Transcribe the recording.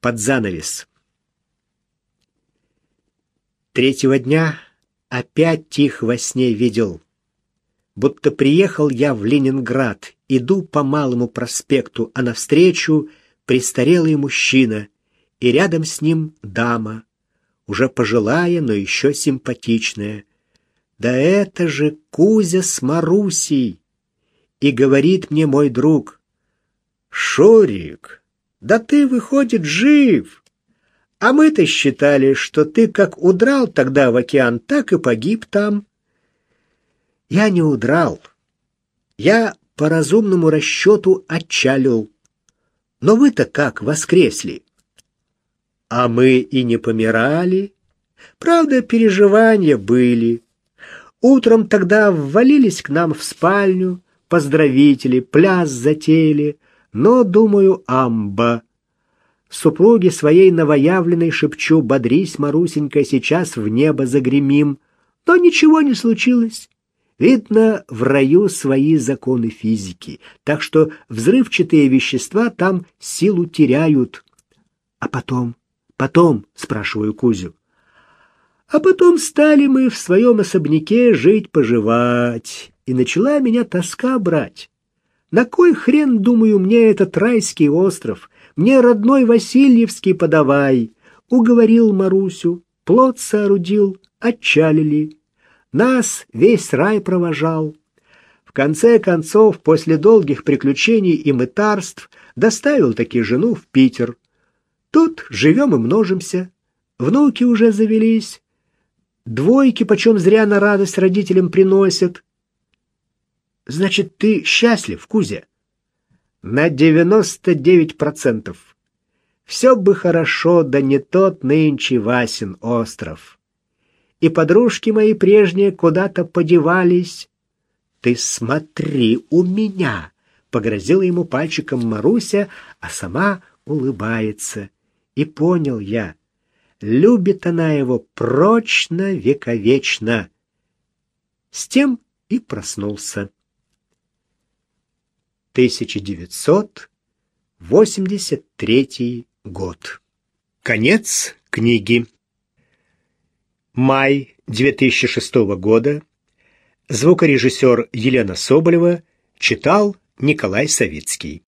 под занавес. Третьего дня опять тих во сне видел. Будто приехал я в Ленинград, иду по Малому проспекту, а навстречу престарелый мужчина, и рядом с ним дама, уже пожилая, но еще симпатичная. Да это же Кузя с Марусей! И говорит мне мой друг, «Шурик, да ты, выходит, жив!» А мы-то считали, что ты как удрал тогда в океан, так и погиб там. Я не удрал. Я по разумному расчету отчалил. Но вы-то как воскресли? А мы и не помирали. Правда, переживания были. Утром тогда ввалились к нам в спальню, поздравители, пляс затеяли, но, думаю, амба. Супруге своей новоявленной шепчу, бодрись, Марусенька, сейчас в небо загремим. Но ничего не случилось. Видно, в раю свои законы физики, так что взрывчатые вещества там силу теряют. А потом, потом, спрашиваю Кузю, а потом стали мы в своем особняке жить-поживать, и начала меня тоска брать. На кой хрен, думаю, мне этот райский остров? Мне родной Васильевский подавай. Уговорил Марусю, плод соорудил, отчалили. Нас весь рай провожал. В конце концов, после долгих приключений и мытарств, доставил таки жену в Питер. Тут живем и множимся. Внуки уже завелись. Двойки почем зря на радость родителям приносят. Значит, ты счастлив, Кузя? На девяносто девять процентов. Все бы хорошо, да не тот нынче Васин остров. И подружки мои прежние куда-то подевались. Ты смотри у меня, погрозила ему пальчиком Маруся, а сама улыбается. И понял я, любит она его прочно, вековечно. С тем и проснулся. 1983 год. Конец книги. Май 2006 года. Звукорежиссер Елена Соболева читал Николай Савицкий.